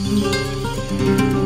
Música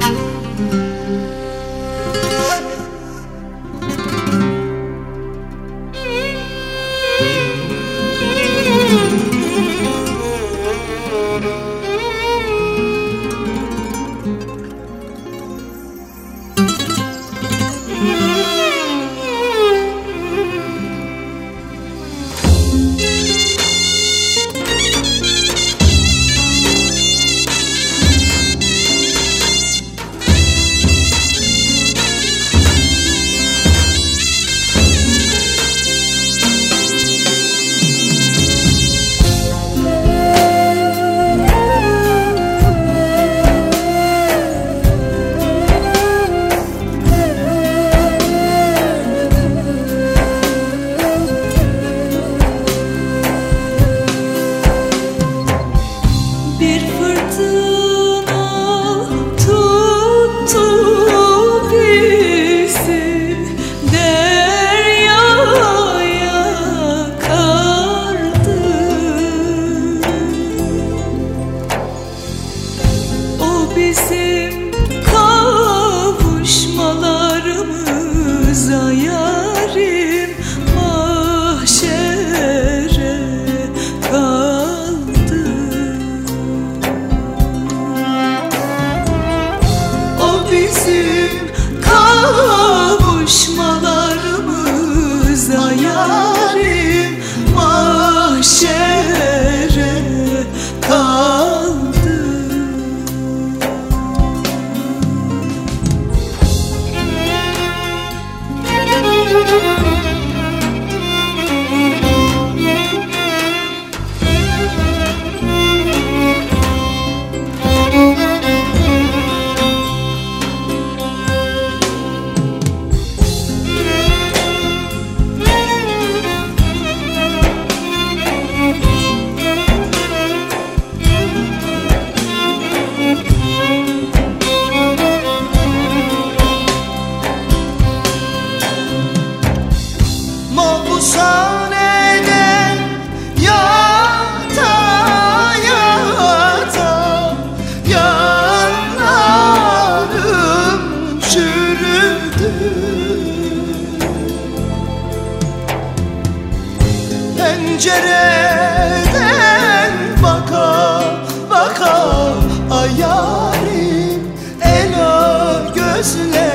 Pencereden baka baka ay yarim Ela gözler